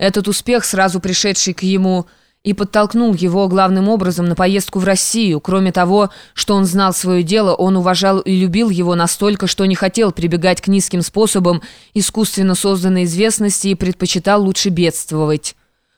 Этот успех, сразу пришедший к ему, и подтолкнул его главным образом на поездку в Россию. Кроме того, что он знал свое дело, он уважал и любил его настолько, что не хотел прибегать к низким способам искусственно созданной известности и предпочитал лучше бедствовать.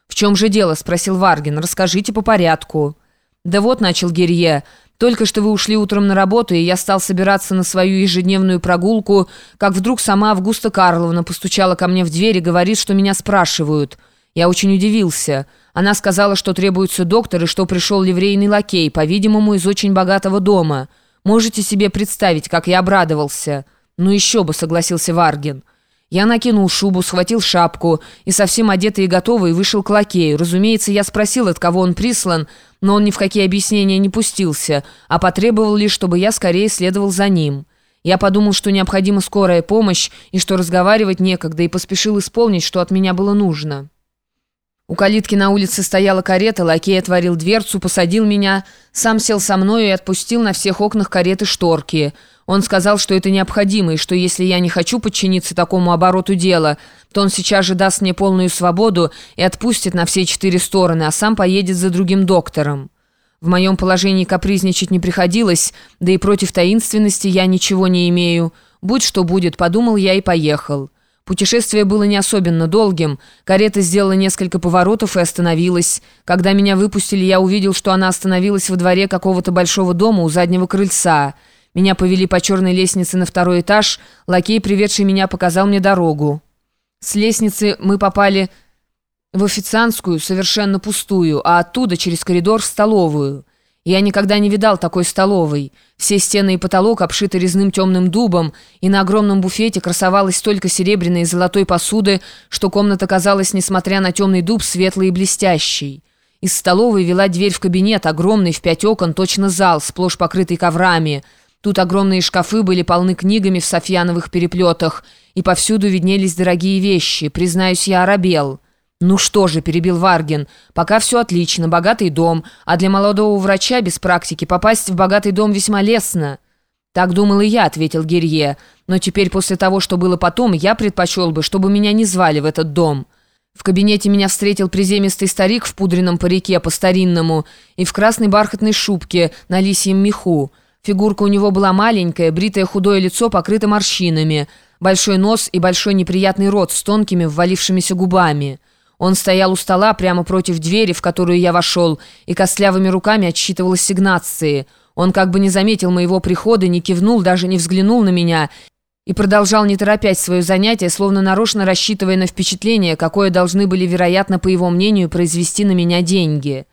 «В чем же дело?» – спросил Варгин. «Расскажите по порядку». «Да вот», – начал Герье, – только что вы ушли утром на работу, и я стал собираться на свою ежедневную прогулку, как вдруг сама Августа Карловна постучала ко мне в дверь и говорит, что меня спрашивают. Я очень удивился. Она сказала, что требуется доктор и что пришел ливрейный лакей, по-видимому, из очень богатого дома. Можете себе представить, как я обрадовался?» «Ну еще бы», — согласился Варгин. Я накинул шубу, схватил шапку и совсем одетый и готовый вышел к лакею. Разумеется, я спросил, от кого он прислан, но он ни в какие объяснения не пустился, а потребовал лишь, чтобы я скорее следовал за ним. Я подумал, что необходима скорая помощь и что разговаривать некогда, и поспешил исполнить, что от меня было нужно. У калитки на улице стояла карета, лакей отворил дверцу, посадил меня, сам сел со мной и отпустил на всех окнах кареты шторки – он сказал, что это необходимо, и что если я не хочу подчиниться такому обороту дела, то он сейчас же даст мне полную свободу и отпустит на все четыре стороны, а сам поедет за другим доктором. В моем положении капризничать не приходилось, да и против таинственности я ничего не имею. Будь что будет, подумал я и поехал. Путешествие было не особенно долгим. Карета сделала несколько поворотов и остановилась. Когда меня выпустили, я увидел, что она остановилась во дворе какого-то большого дома у заднего крыльца – меня повели по черной лестнице на второй этаж. Лакей, приведший меня, показал мне дорогу. С лестницы мы попали в официантскую, совершенно пустую, а оттуда через коридор в столовую. Я никогда не видал такой столовой. Все стены и потолок обшиты резным темным дубом, и на огромном буфете красовалось столько серебряной и золотой посуды, что комната казалась, несмотря на темный дуб, светлой и блестящей. Из столовой вела дверь в кабинет, огромный в пять окон, точно зал, сплошь покрытый коврами – Тут огромные шкафы были полны книгами в софьяновых переплетах, и повсюду виднелись дорогие вещи. Признаюсь, я оробел. «Ну что же», — перебил Варгин, — «пока все отлично, богатый дом, а для молодого врача без практики попасть в богатый дом весьма лестно». «Так думал и я», — ответил Герье, «но теперь после того, что было потом, я предпочел бы, чтобы меня не звали в этот дом». В кабинете меня встретил приземистый старик в пудренном парике по-старинному и в красной бархатной шубке на лисьем меху. Фигурка у него была маленькая, бритое худое лицо покрыто морщинами, большой нос и большой неприятный рот с тонкими ввалившимися губами. Он стоял у стола прямо против двери, в которую я вошел, и костлявыми руками отсчитывал ассигнации. Он как бы не заметил моего прихода, не кивнул, даже не взглянул на меня и продолжал не торопясь свое занятие, словно нарочно рассчитывая на впечатление, какое должны были, вероятно, по его мнению, произвести на меня деньги».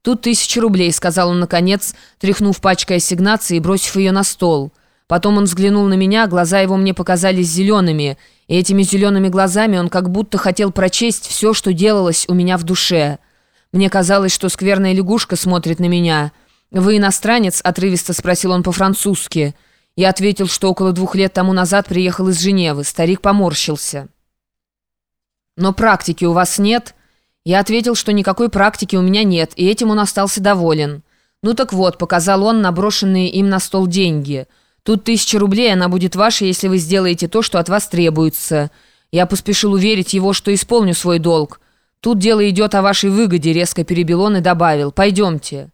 «Тут тысяча рублей», — сказал он наконец, тряхнув пачкой ассигнации и бросив ее на стол. Потом он взглянул на меня, глаза его мне показались зелеными, и этими зелеными глазами он как будто хотел прочесть все, что делалось у меня в душе. Мне казалось, что скверная лягушка смотрит на меня. «Вы иностранец?» — отрывисто спросил он по-французски. Я ответил, что около двух лет тому назад приехал из Женевы. Старик поморщился. «Но практики у вас нет?» Я ответил, что никакой практики у меня нет, и этим он остался доволен. «Ну так вот», — показал он наброшенные им на стол деньги. «Тут тысяча рублей, она будет ваша, если вы сделаете то, что от вас требуется». Я поспешил уверить его, что исполню свой долг. «Тут дело идет о вашей выгоде», — резко перебил он и добавил. «Пойдемте».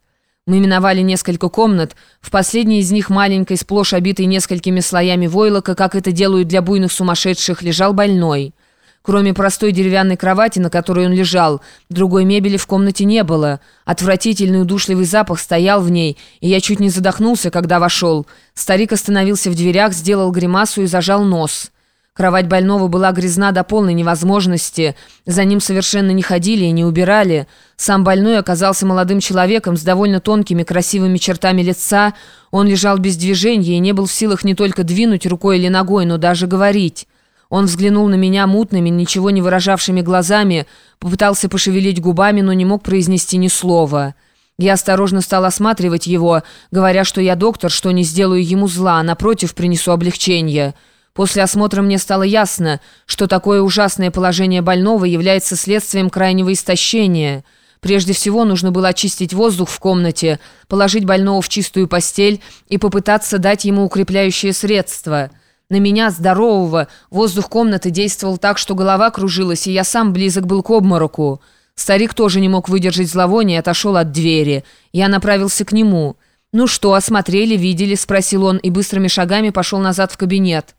Мы миновали несколько комнат. В последней из них, маленькой, сплошь обитой несколькими слоями войлока, как это делают для буйных сумасшедших, лежал больной. Кроме простой деревянной кровати, на которой он лежал, другой мебели в комнате не было. Отвратительный удушливый запах стоял в ней, и я чуть не задохнулся, когда вошел. Старик остановился в дверях, сделал гримасу и зажал нос. Кровать больного была грязна до полной невозможности. За ним совершенно не ходили и не убирали. Сам больной оказался молодым человеком с довольно тонкими красивыми чертами лица. Он лежал без движения и не был в силах не только двинуть рукой или ногой, но даже говорить. Он взглянул на меня мутными, ничего не выражавшими глазами, попытался пошевелить губами, но не мог произнести ни слова. Я осторожно стал осматривать его, говоря, что я доктор, что не сделаю ему зла, а напротив принесу облегчение. После осмотра мне стало ясно, что такое ужасное положение больного является следствием крайнего истощения. Прежде всего нужно было очистить воздух в комнате, положить больного в чистую постель и попытаться дать ему укрепляющее средство – На меня, здорового, воздух комнаты действовал так, что голова кружилась, и я сам близок был к обмороку. Старик тоже не мог выдержать зловония и отошел от двери. Я направился к нему. «Ну что, осмотрели, видели?» – спросил он и быстрыми шагами пошел назад в кабинет.